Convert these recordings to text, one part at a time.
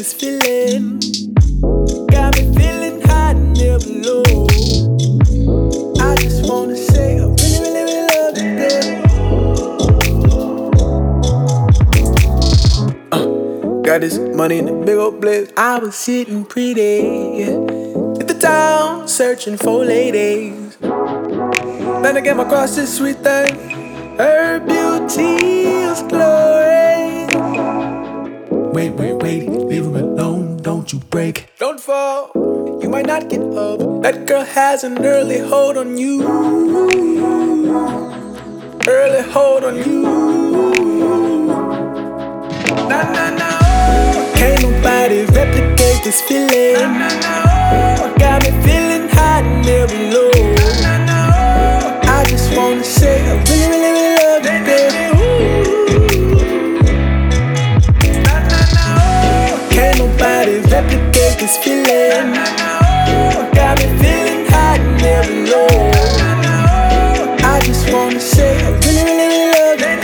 this feeling. Got me feeling hot and never low. I just wanna say I really, really, really love you. Uh, got this money in the big old place. I was sitting pretty at the town searching for ladies. Then I came across this sweet thing. Her beauty is glowing. Wait, wait, wait, leave her alone, don't you break. Don't fall, you might not get up. That girl has an early hold on you. Early hold on you. Nah, nah, nah. Oh. Can't nobody replicate this feeling. Oh. Got me feeling hot and never low. This feeling. Oh, got me feeling hot and never low. I just wanna say I really, really, love you,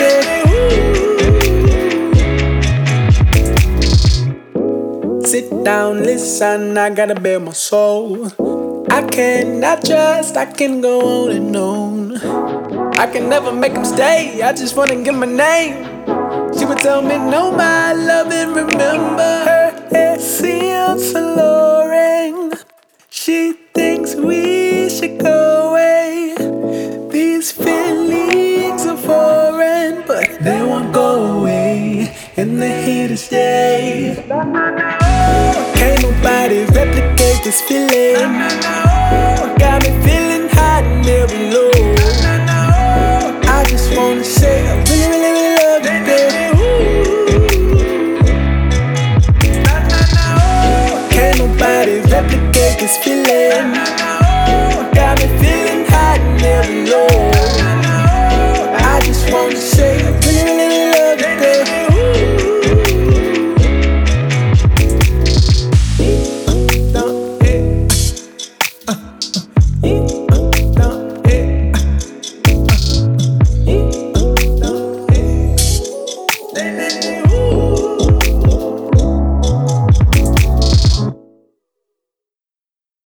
baby. Sit down, listen, I gotta bare my soul. I cannot trust, I can go on and on. I can never make them stay, I just wanna get my name. She would tell me, no, my love, and remember take away these feelings are foreign, but they won't go away in the here to stay. Can't nobody replicate this feeling. Got me feeling high and very low. I just wanna say I really, really, really love you, baby. Can't nobody replicate this feeling.